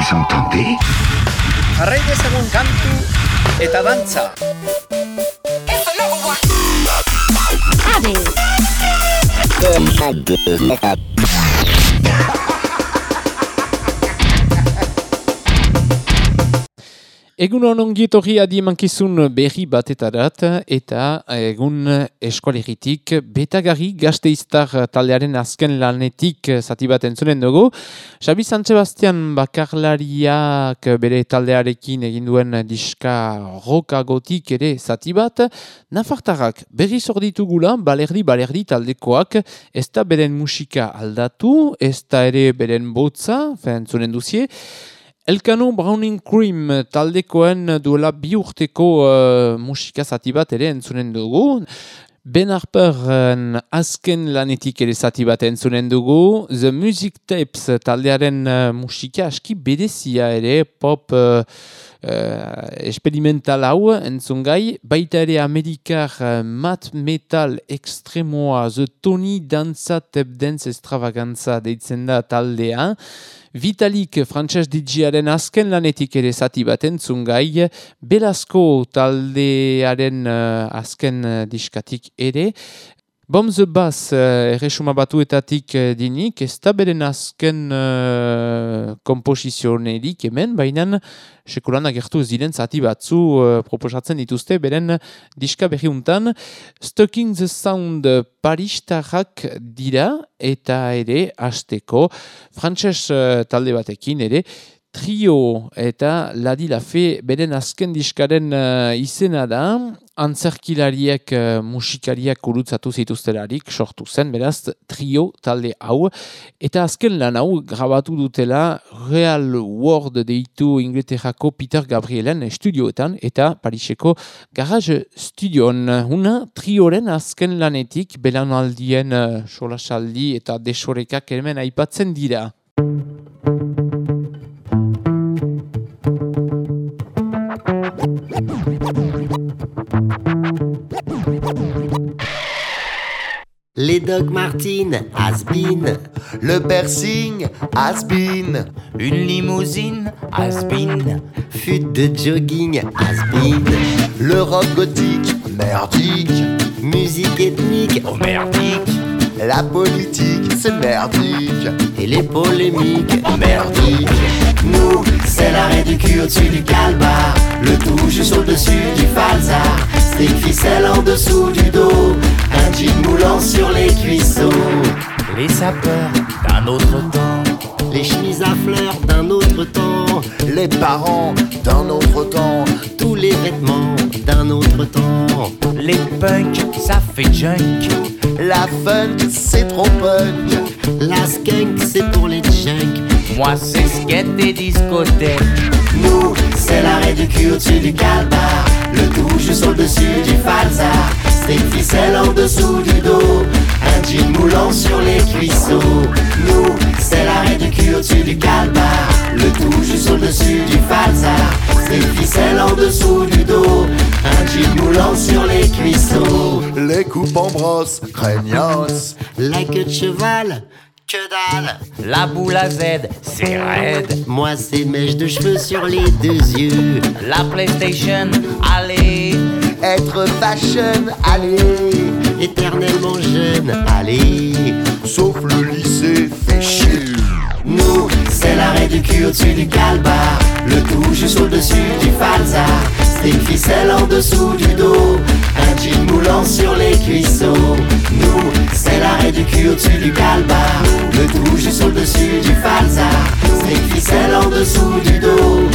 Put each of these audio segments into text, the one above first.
Vous entendez Jarrai dezagun kantu eta dantza. Egun honon gietorri adiemankizun berri batetarat eta egun eskualeritik betagarri gazteiztar taldearen azken lanetik zati bat entzunen dugu. Xabi San Sebastian bakarlariak bere taldearekin egin duen diska rokagotik ere zati bat. Nafartarrak berri zorditugula balerdi balerdi taldekoak ez da beren musika aldatu, ez da ere beren botza, entzunen duzie. Elkano Browning Cream taldekoen duela bi urteko uh, musika zati bat ere entzunen dugu. Ben Harperen azken lanetik ere zati bat entzunen dugu. The Music Tapes taldearen uh, musika aski bedezia ere pop uh, uh, experimental hau entzungai. Baita ere Amerikar uh, mat metal ekstremoa The Tony Danza Tap Dance Extravaganza deitzen da taldea. Vitalik Frantses Digiaren azken lanetik ere zati bat entzungai, Belasko taldearen uh, azken uh, diskatik ere, Bom the Bass uh, erresuma batuetatik uh, dinik, ez da beren azken uh, komposizionerik hemen, baina sekulan agertu ziren zati batzu uh, proposatzen dituzte beren diska berriuntan. Stucking the Sound paristarrak dira eta ere hasteko frantses uh, talde batekin ere, Trio eta Ladi Lafe beren azken diskaren uh, izena da, antzerkilariek uh, musikariak urutzatu zituztelarik sortu zen, beraz Trio talde hau, eta azken lan hau grabatu dutela Real World deitu Inglaterrako Peter Gabrielen studioetan eta Pariseko Garage Studion. Una trioren azken lanetik belanaldien uh, solasaldi eta desorekak hemen aipatzen dira. Les Doc Martin, has been. Le piercing has been. Une limousine, has been. Fut de jogging, has been. Le rock gothique, merdique. Musique ethnique, oh merdique. La politique, c'est merdique. Et les polémiques, merdique. Nous, c'est l'arrêt du cul au-dessus du calbar. Le tout juste au-dessus du falzar. Stick ficelle en dessous du dos. Un jean moulant sur les cuisseaux. Les sapeurs d'un autre temps. Les chemises à fleurs d'un autre temps. Les parents d'un autre temps. Tous les vêtements d'un autre temps. Les punks, ça fait junk. La funk, c'est trop punk. La skunk, c'est pour les junk. Moi, c'est skate et discothèque. Nous, c'est l'arrêt du cul au-dessus du calbar. Le tout juste au-dessus du falzar. Stick ficelle en dessous du dos. Un jean moulant sur les cuisseaux. Nous, c'est l'arrêt du cul au-dessus du calbar. Le tout juste au-dessus du falzar. Stick ficelle en dessous du dos. Un jean moulant sur les cuisseaux. Les coupes en brosse, craignos. La queue de cheval. Que dalle La boule à Z, c'est raide. Moi c'est mèches de cheveux sur les deux yeux La PlayStation, allez. Être fashion, allez. Éternellement jeune, allez Sauf le lycée, fait chier. Nous, c'est l'arrêt du cul au-dessus du calbar. Le tout juste au-dessus du falzar Stick ficelle en dessous du dos. Un jean moulant sur les cuisseaux. Nous, c'est l'arrêt du cul au-dessus du calbar. Le tout juste au-dessus du falzar Stick ficelle en dessous du dos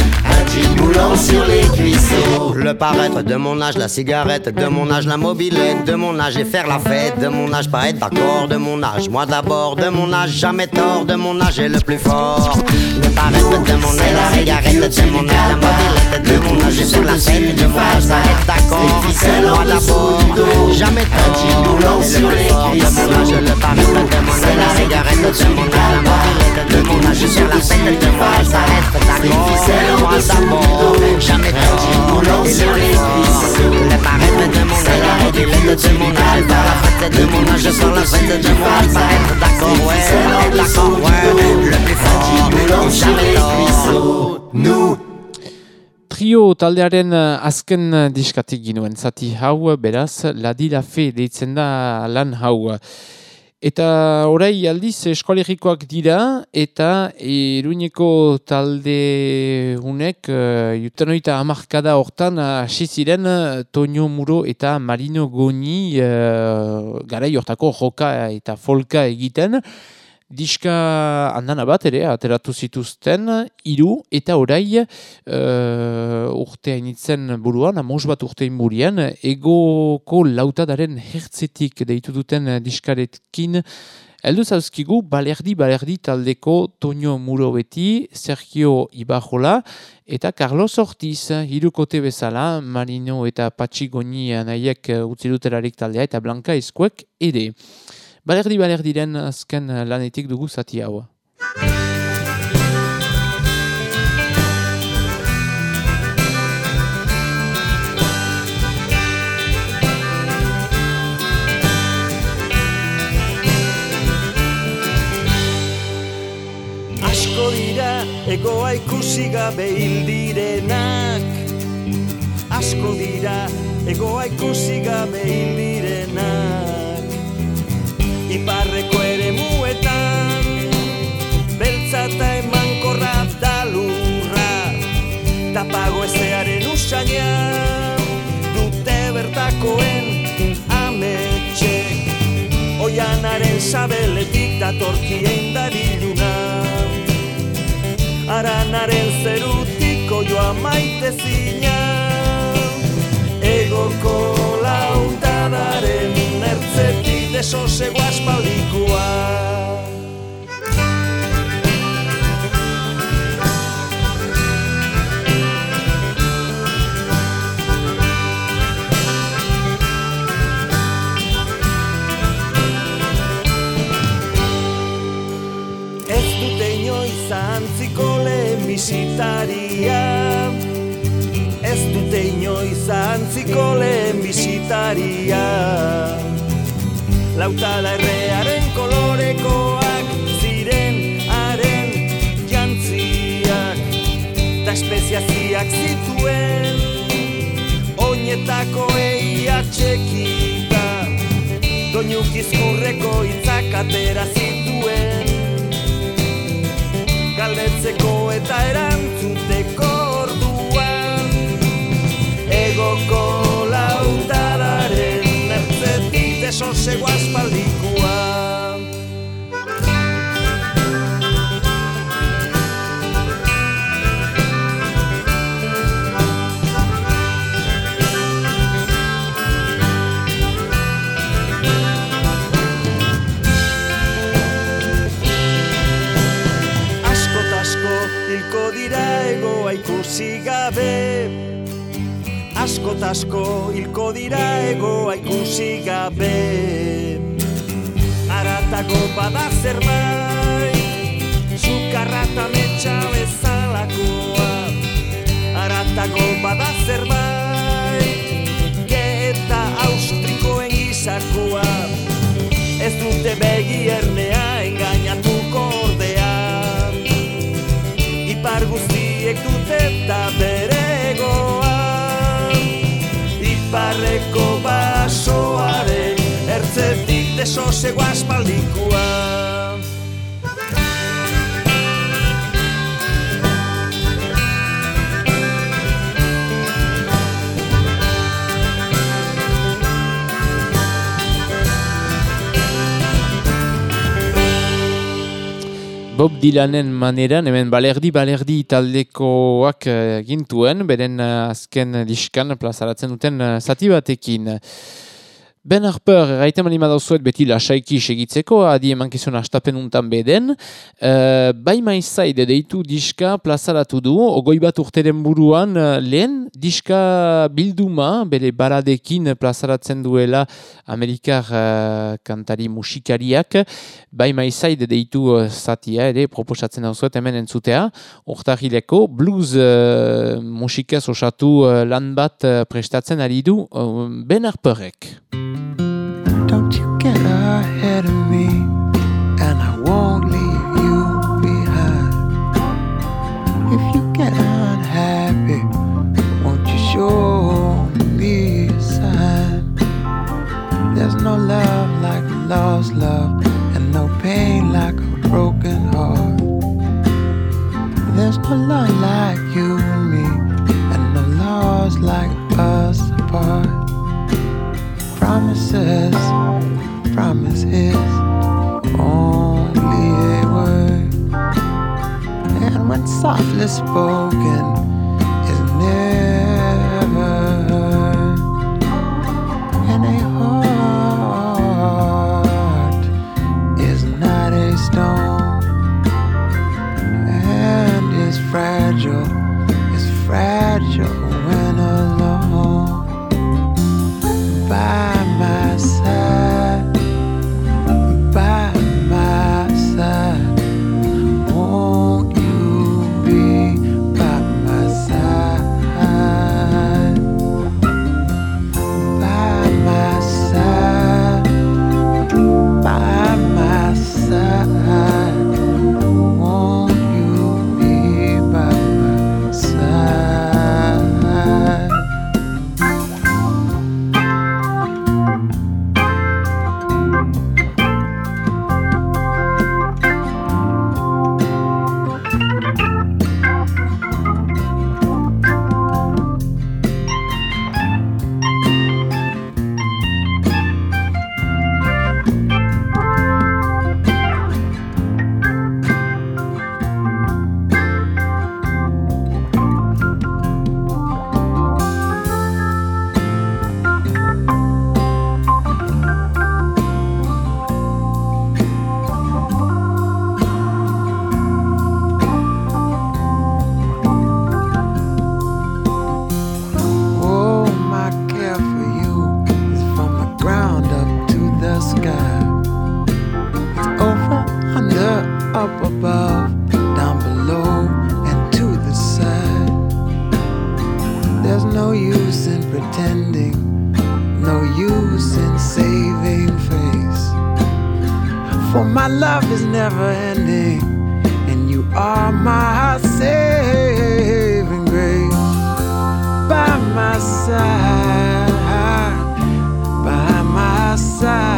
Sur les cuisseaux Le paraître de mon âge, la cigarette de mon âge, la mobilette de mon âge et faire la fête de mon âge, pas être d'accord de mon âge. Moi d'abord de mon âge, jamais tort de mon âge est le plus fort. Le paraître de mon âge, la cigarette de mon âge, la mobilette de mon âge et faire la fête de mon âge, pas être d'accord. Moi d'abord, jamais tort et le plus fort de mon âge. Le paraître de mon âge, la cigarette de mon âge, la mobilette de mon âge faire la fête de. Moi d'abord, jamais tort et le plus fort. Le paraître de mon âge, la mobilette de mon âge, par la fête de mon âge, sur la fête de d'accord, ouais, d'accord, ouais, le plus fort, jamais tort. Nous, Trio taldearen eh, azken eh, diskatik ginuen zati hau, beraz, ladi la fe deitzen da lan hau. Eta orai aldiz eskualerikoak dira eta iruñeko talde unek uh, jutenoita amarkada hortan hasi ziren Toño Muro eta Marino Goni uh, garai hortako joka eta folka egiten. Diska handana bat ere, ateratu zituzten, hiru eta orai uh, urte hainitzen buruan, amos bat urte burien, egoko lautadaren hertzetik deitu duten diskaretkin, Eldu zauzkigu, balerdi, balerdi taldeko Toño Muro beti, Sergio Ibajola eta Carlos Ortiz, hirukote bezala, Marino eta Patxigoni nahiek utziluterarik taldea eta Blanca Eskuek ere. Balerdi balerdiren azken lanetik dugu zati hau. Asko dira egoa ikusi gabe hil direnak Asko dira egoa ikusi gabe hil direnak Iparreko ere muetan Beltza eta eman korra da lurra Tapago ezearen usainan Dute bertakoen ametxe. Oianaren sabeletik datorkien dariluna Aranaren zerutiko joa maite zina. Egoko lautadaren ertzetik desosego aspaldikoa Ez dute inoiz antziko lehen bizitaria Ez dute inoiz antziko lehen Lautala errearen kolorekoak ziren haren jantziak. Ta espeziaziak zituen oinetako eia txekita Doinukizkurreko itzak atera zituen. Galdetzeko eta erantzuteko ertzetik desosego aspaldikoa asko hilko dira egoa ikusi gabe aratako bada zerbait sukarra eta metxa bezalakoa. Aratako bada zerbait ge eta austrikoen gizakoa. Ez dute begi ernea engainatuko ordea. Ipar guztiek dute eta beregoa Iparreko basoaren ertzetik desosego aspaldikoa Bob Dylanen maneran, hemen balerdi balerdi taldekoak uh, gintuen, beren eh, azken diskan plazaratzen duten uh, zati batekin. Ben Harper, gaiten mani madauzuet beti lasaiki segitzeko, adi emankizun astapen untan beden. Uh, bai maizaide deitu diska plazaratu du, ogoi bat urteren buruan uh, lehen diska bilduma, bere baradekin plazaratzen duela Amerikar uh, kantari musikariak. Bai maizaide deitu uh, zatia ere, proposatzen dauzuet hemen entzutea. Hortagileko blues uh, musikaz osatu uh, lan bat prestatzen ari du uh, Ben Harperek. ahead of me, and I won't leave you behind. If you get unhappy, won't you show me a sign? There's no love like a lost love, and no pain like a broken heart. There's no love like you and me, and no laws like us apart. Promises promises, only a word. And when softly spoken is never For my love is never ending, and you are my saving grace by my side, by my side.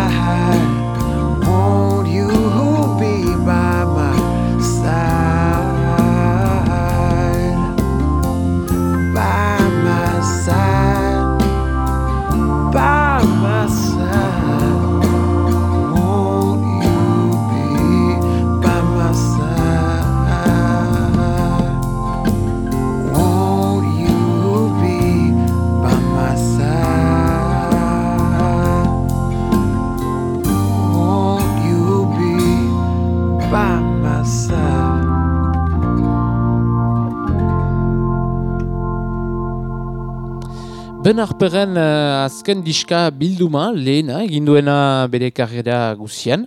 Ben Harperen uh, azken diska bilduma, lehena, egin duena bere karrera guzian.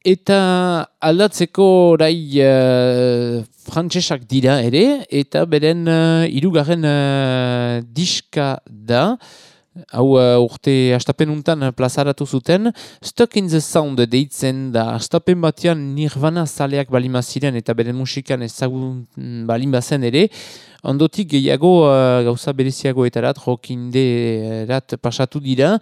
Eta aldatzeko orai uh, frantsesak dira ere, eta beren uh, irugarren uh, diska da, hau uh, urte astapenuntan plazaratu zuten, Stuck in the Sound deitzen da, astapen batean nirvana zaleak balima ziren eta beren musikan ezagun balin bazen ere, Ondotik gehiago uh, gauza bereziagoetarat, jokinderat pasatu dira.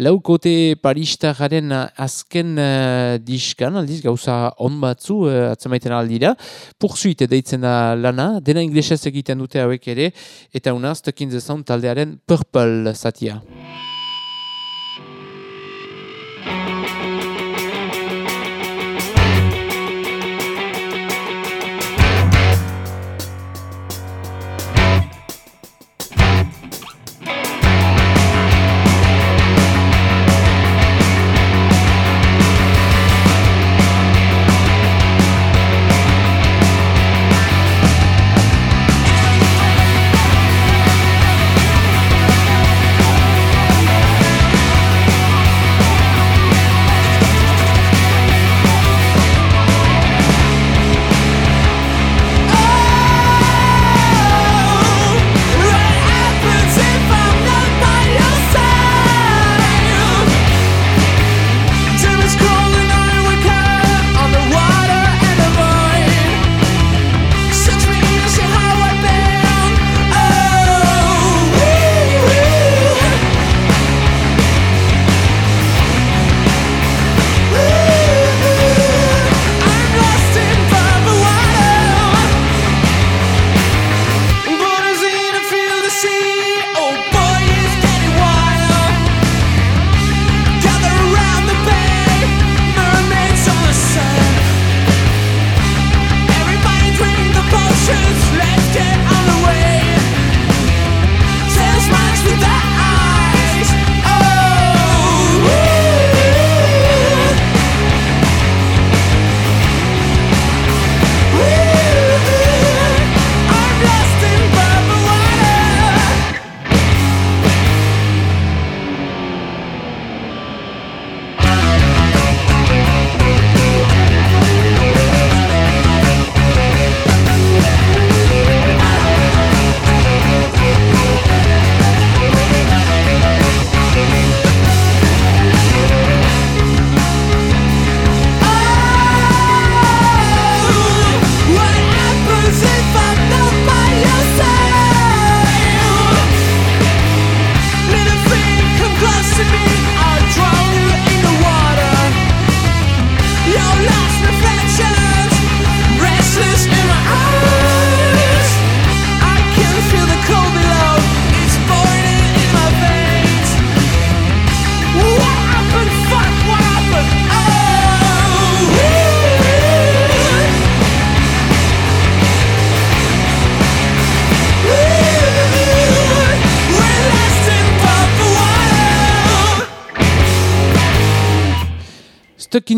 Laukote paristararen azken uh, diskan, aldiz gauza on batzu uh, atzemaiten aldira. Pursuit deitzen da lana, dena inglesez egiten dute hauek ere, eta unaz, Tuck in the Sound taldearen Purple zatia.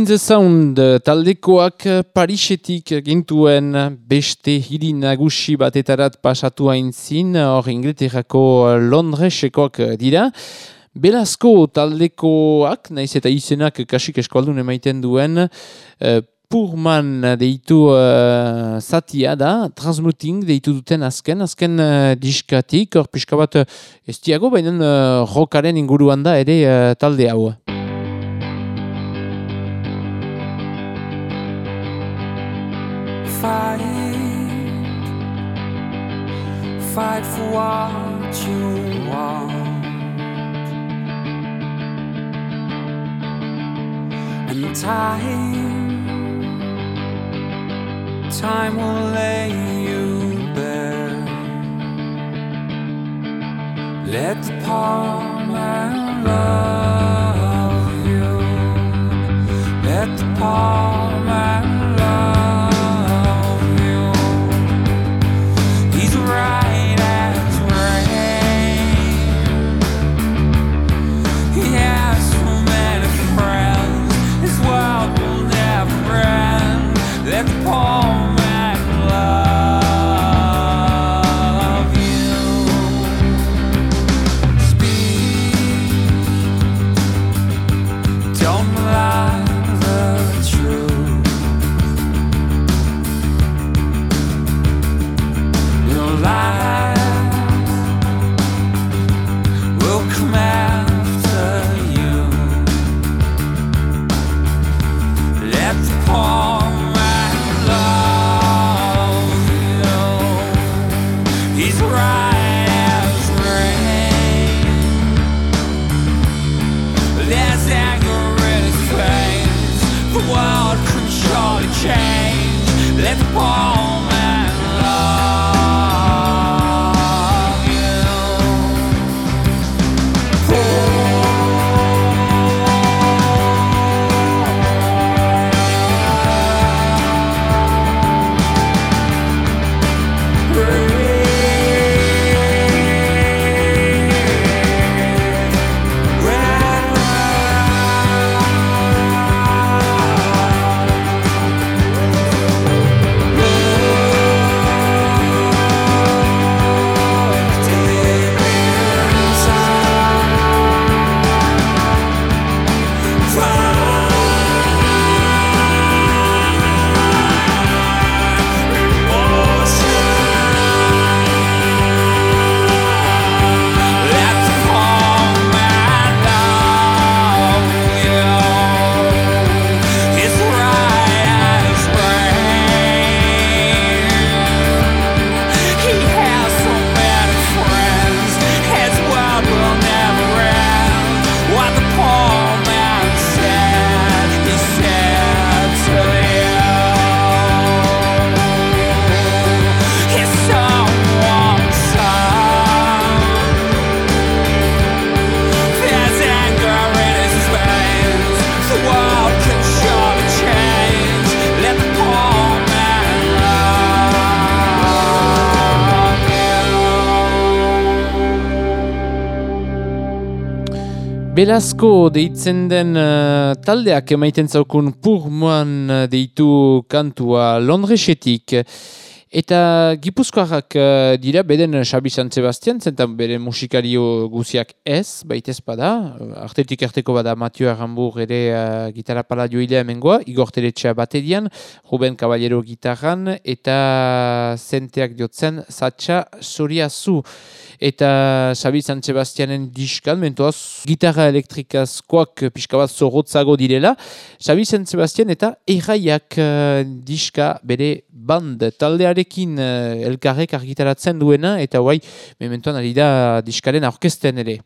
The Sound eh, taldekoak eh, Parisetik gintuen beste hiri nagusi batetarat pasatu haintzin, hor Inglaterrako eh, Londresekoak dira. Belazko taldekoak, naiz eta izenak kasik eskualdun emaiten duen, Purman deitu uh, zatia da, transmuting deitu duten azken, azken uh, diskatik, hor pixka bat ez diago, baina uh, rokaren inguruan da ere uh, talde hau. Fight fight for what you want. And time, time will lay you bare. Let the palm and love you. Let the palm Belazko deitzen den uh, taldeak emaiten zaukun purmoan deitu kantua Londresetik. Eta gipuzkoarrak uh, dira, beden Xabi San Sebastian, zentan bere musikario guziak ez, baitez bada. Artetik erteko bada Matio Arambur ere uh, gitarra pala joilea emengoa, Igor Teletxea batedian, Ruben Caballero gitarran, eta zenteak diotzen Zatxa Soriazu eta Xabi San Sebastianen diskan, mentoaz, gitarra elektrikazkoak pixka bat zorrotzago direla, Xabi San Sebastian eta erraiak uh, diska bere band taldearekin uh, elkarrek argitaratzen duena, eta guai, mementoan ari da diskaren aurkesten ere.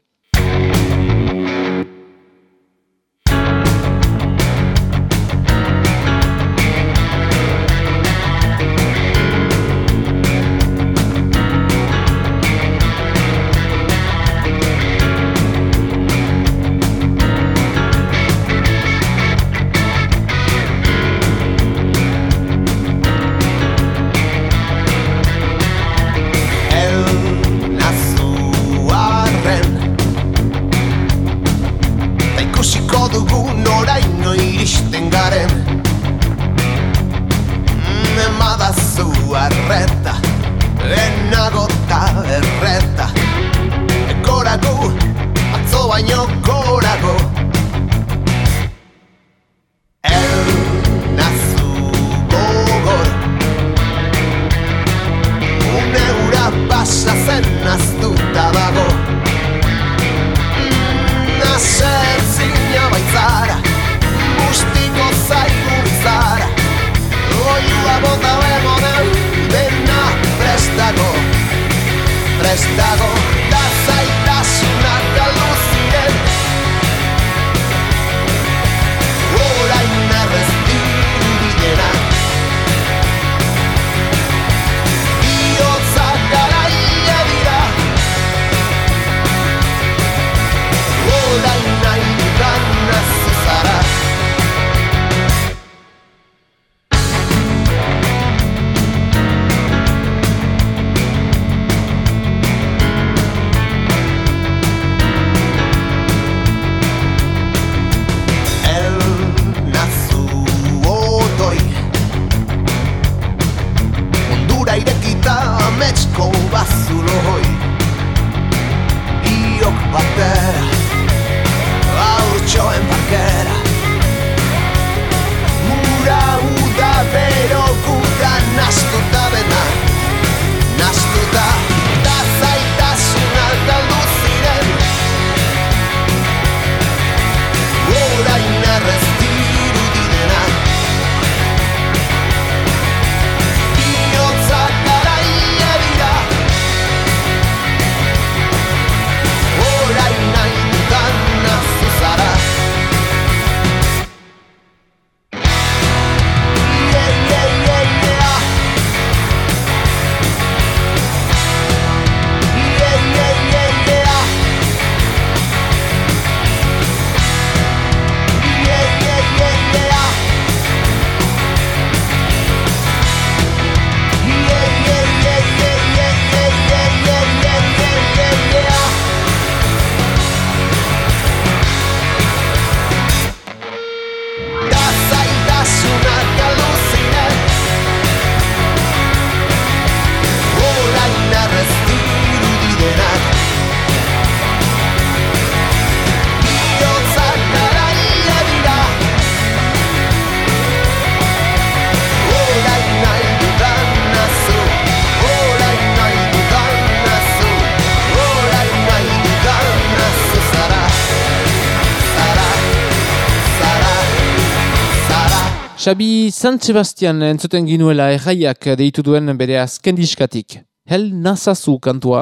Xabi San Sebastian entzuten ginuela erraiak deitu duen bere azken diskatik. Hel nazazu kantua.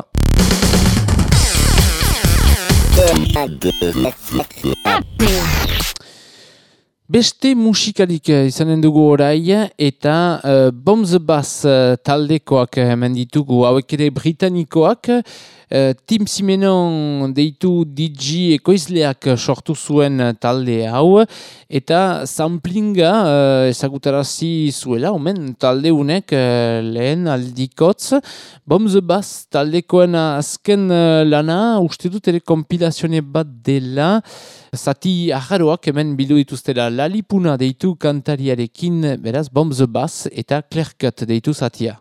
Beste musikalik eh, izanen dugu orai eta uh, Bombs Bass uh, taldekoak hemen ditugu hauek ere britanikoak uh, Tim Simenon deitu DJ ekoizleak sortu zuen talde hau eta samplinga uh, ezagutarazi zuela omen talde unek uh, lehen aldikotz. Bombs Bass taldekoen azken uh, lana uste dut ere kompilazione bat dela. Zati aharoak hemen bildu dituztera Lalipuna deitu kantariarekin beraz Bombs Bass eta Clercut deitu zatia.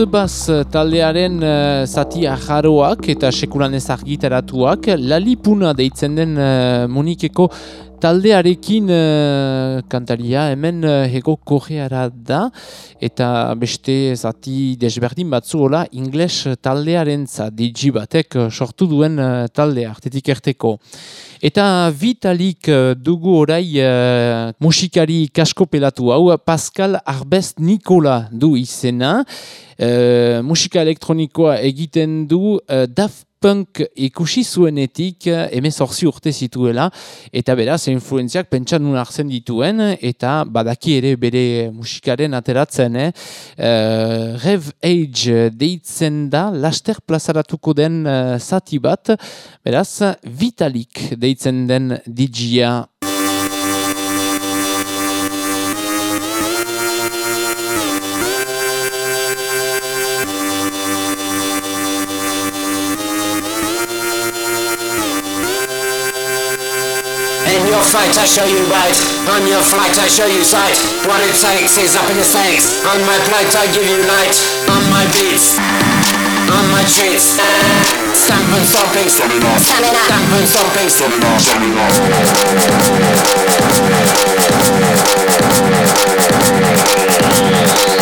The Bass taldearen uh, zati ajaroak eta sekulan ez argitaratuak lalipuna deitzen den uh, Monikeko taldearekin uh, kantaria hemen uh, hego koreara da eta beste zati desberdin batzuola ingles taldearen za digi batek uh, sortu duen uh, taldea artetik erteko. Eta vitalik dugu orai uh, musikari kasko pelatu hau Pascal Arbest Nikola du izena. Uh, musika elektronikoa egiten du uh, Daft Punk ikusi zuenetik uh, emezorzi urte zituela eta beraz influenziak pentsan nun hartzen dituen eta badaki ere bere musikaren ateratzen eh? uh, Rev Age deitzen da laster plazaratuko den uh, zati bat beraz Vitalik deitzen den DJ-a your fight I show you right, on your flight I show you sight. What it takes is up in the stakes. On my plate I give you light, on my beats, on my treats. Stamp and stomping, stamina, stamina. Stamp and stomping, stamina, stamina. In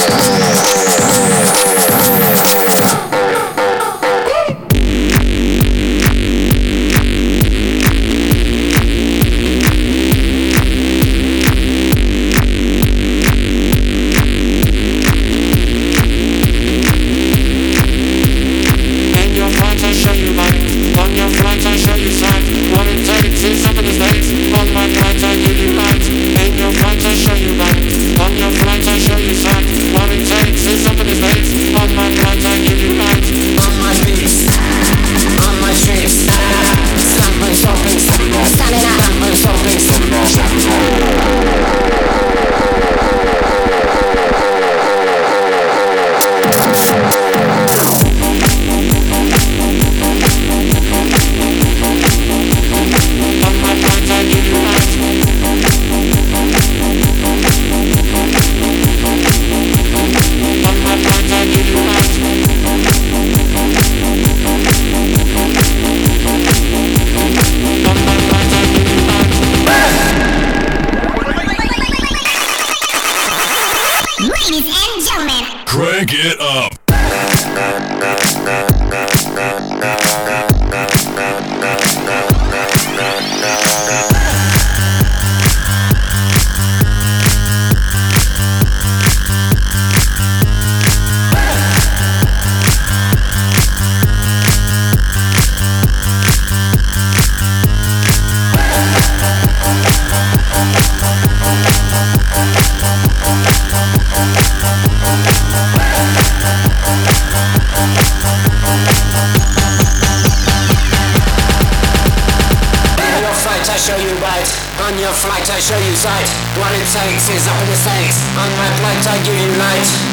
tanks is up in the stakes Unwrapped like tiger unite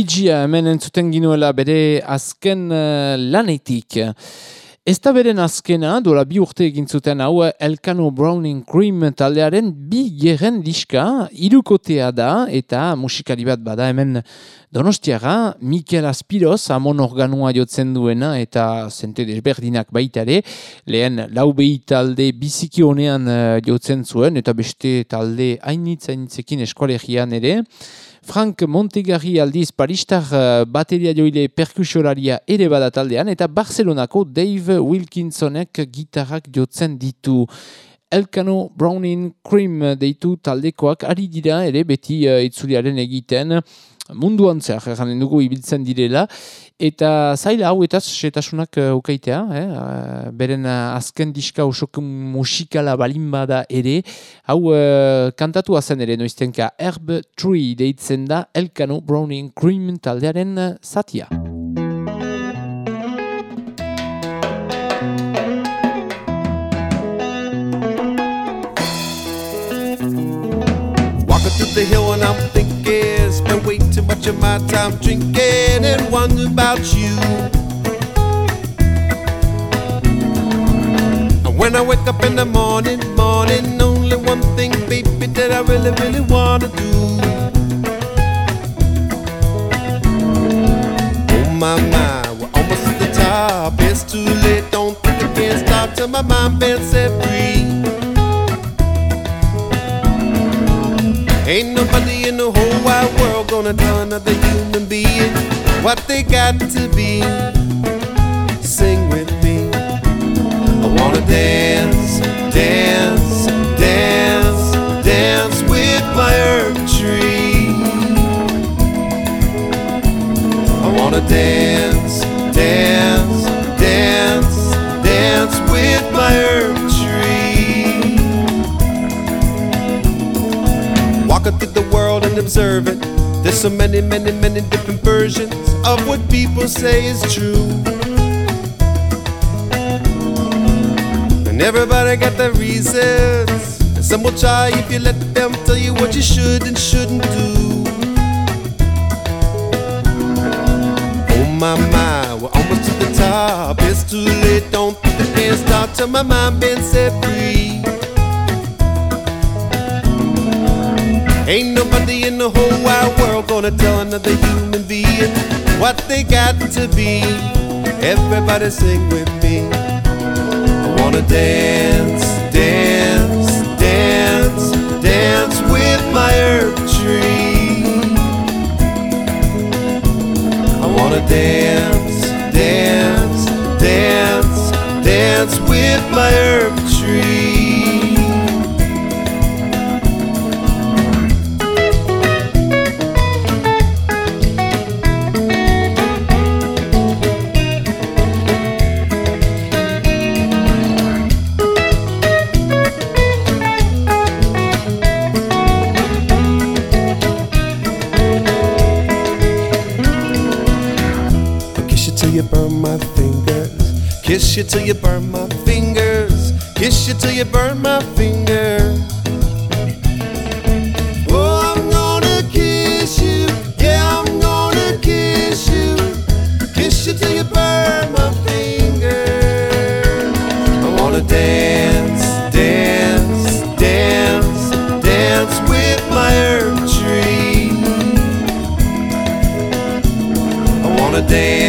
DJ-a hemen entzuten ginuela bere azken uh, lanetik. Ez da beren azkena, dola bi urte egin zuten hau Elkano Browning Cream taldearen bi geren diska, irukotea da eta musikari bat bada hemen Donostiaga, Mikel Aspiroz, amon organua jotzen duena eta zente desberdinak baitare, lehen lau behi talde biziki honean uh, jotzen zuen eta beste talde hainitz hainitzekin eskualegian ere. Frank Montegarri aldiz paristar uh, bateria joile perkusionaria ere bada taldean eta Barcelonako Dave Wilkinsonek gitarrak jotzen ditu. Elkano Browning Cream deitu taldekoak ari dira ere beti uh, itzuliaren egiten munduan zer, janen dugu ibiltzen direla, eta zaila hau eta setasunak uh, ukaitea, eh? uh, beren uh, azken diska usok musikala balin bada ere, hau uh, kantatu zen ere noiztenka Herb Tree deitzen da Elkano Browning Cream taldearen zatia. Walking through the hill and I'm thinking, spend way too much of my time drinking and wonder about you. And when I wake up in the morning, morning, only one thing, baby, that I really, really wanna do. Oh my, my, we're almost at the top. It's too late, don't think I can't stop till my mind been set free. Ain't nobody in the whole wide world gonna tell another human being what they got to be. Sing with me. I wanna dance, dance, dance, dance with my herb tree. I wanna dance, dance, dance, Walking through the world and observing. There's so many, many, many different versions of what people say is true. And everybody got their reasons. And some will try if you let them tell you what you should and shouldn't do. Oh my, my, we're almost to the top. It's too late, don't think I can't stop till my mind been set free. Ain't nobody in the whole wide world gonna tell another human being what they got to be. Everybody sing with me. I wanna dance, dance, dance, dance with my herb tree. I wanna dance, dance, dance, dance with my herb Kiss you till you burn my fingers. Kiss you till you burn my fingers. Oh, I'm gonna kiss you. Yeah, I'm gonna kiss you. Kiss you till you burn my. I wanna dance, dance, dance, dance with my herb tree. I wanna dance,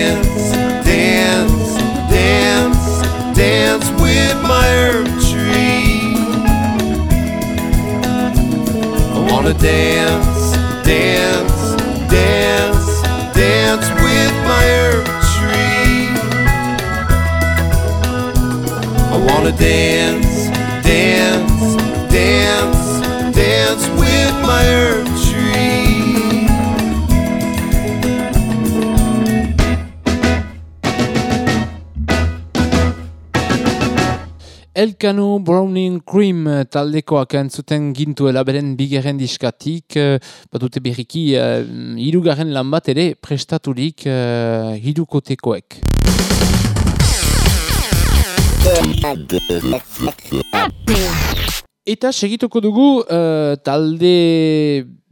I wanna dance, dance, dance, dance with my herb tree. I wanna dance, dance, dance, dance with my herb Elkano Browning Cream taldekoak entzuten gintuela beren bigarren diskatik, eh, badute berriki uh, hirugarren lan bat ere prestaturik hirukotekoek. Eta segituko dugu uh, talde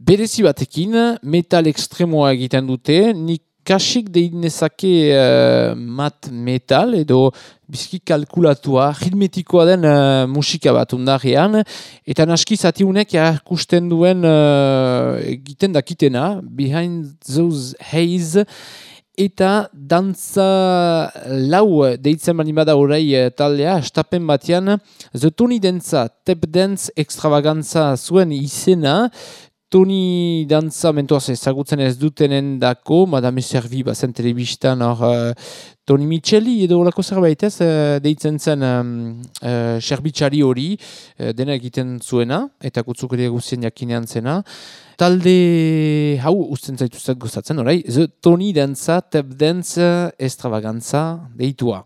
berezi batekin, metal ekstremoa egiten dute, nik kasik deinezake uh, mat metal edo bizki kalkulatua, ritmetikoa den uh, musika bat undarrean, eta naski zatiunek jakusten duen uh, egiten dakitena, Behind Those Haze, eta dantza lau deitzen bani bada orai taldea, estapen batean, The Tony Dantza, Tap Dance Extravagantza zuen izena, Tony Dantza mentuaz ezagutzen ez dutenen dako, Madame Servi bazen telebistan hor uh, Tony Micheli edo olako zerbait ez, uh, deitzen zen um, uh, serbitxari hori, uh, dena egiten zuena, eta kutzuk ere guztien jakinean zena. Talde hau usten zaituzet gozatzen, orai, The Tony Dantza, Tap Dance Extravagantza deitua.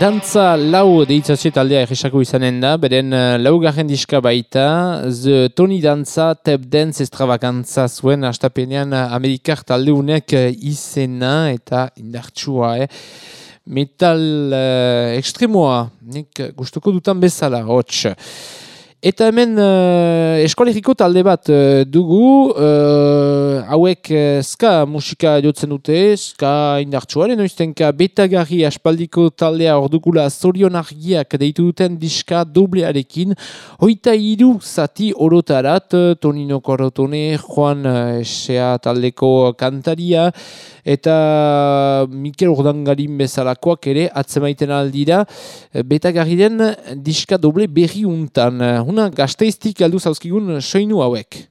Dantza lau deitzatxe taldea erresako izanen da, beren uh, laugarren diska baita, The Tony Dantza Tap Dance Extravagantza zuen astapenean uh, Amerikar taldeunek uh, izena eta indartsua, eh? Metal uh, ekstremoa, nik gustuko dutan bezala, hotx. Eta hemen uh, eskolegiko talde bat uh, dugu, uh, hauek uh, ska musika jotzen dute, ska indartsuaren oiztenka betagarri aspaldiko taldea ordukula zorion argiak deitu duten diska doblearekin, hoita hiru zati orotarat, Tonino Korotone, Juan uh, Esea taldeko kantaria, eta Mikel Urdangarin bezalakoak ere atzemaiten aldira betagarriren diska doble berri untan. Una gazteiztik aldu zauzkigun soinu hauek.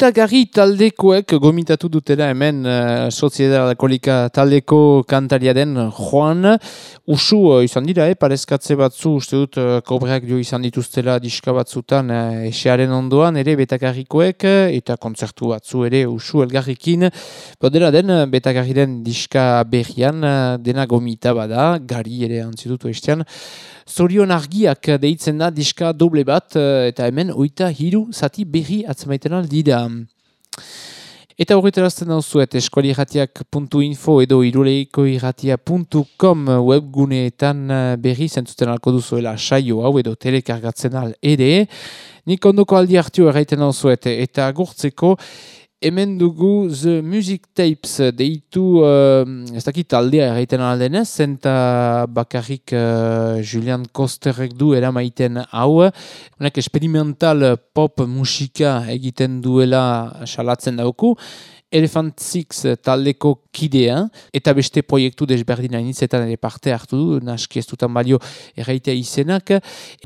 Betagarri taldekoek gomitatu dutela hemen uh, Soziedad Alkolika taldeko kantaria den Juan. Usu uh, izan dira, eh, parezkatze batzu, uste dut uh, kobreak jo izan dituztela diska batzutan uh, esearen ondoan, ere betagarrikoek, eta kontzertu batzu ere usu elgarrikin. Bodera den, betagarri den diska berrian, dena gomita bada, gari ere antzidutu estean. Zorion argiak deitzen da diska doble bat eta hemen oita hiru zati berri atzemaiten aldira. Eta horretarazten dauzuet eskualiratiak.info edo iruleikoiratia.com webguneetan berri zentzuten alko duzuela saio hau edo telekargatzen al ere. Nik ondoko aldi hartio erraiten dauzuet eta gurtzeko Hemen dugu The Music Tapes deitu, uh, ez dakit taldea erraiten aldenez, zenta bakarrik uh, Julian Kosterrek du eramaiten hau. Honek experimental pop musika egiten duela salatzen dauku. Elephant Six taldeko kidea, eta beste proiektu desberdin hainitzetan ere parte hartu du, naski ez dutan balio erraitea izenak.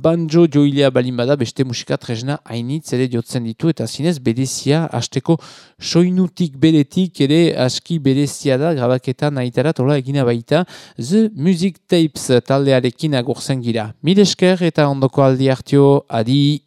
Banjo joilea balin bada beste musika tresna hainitz ere jotzen ditu, eta zinez bedezia hasteko soinutik beretik ere aski bedezia da grabaketan nahitara tola egina baita The Music Tapes taldearekin agurzen gira. Mil esker eta ondoko aldi hartio, adi!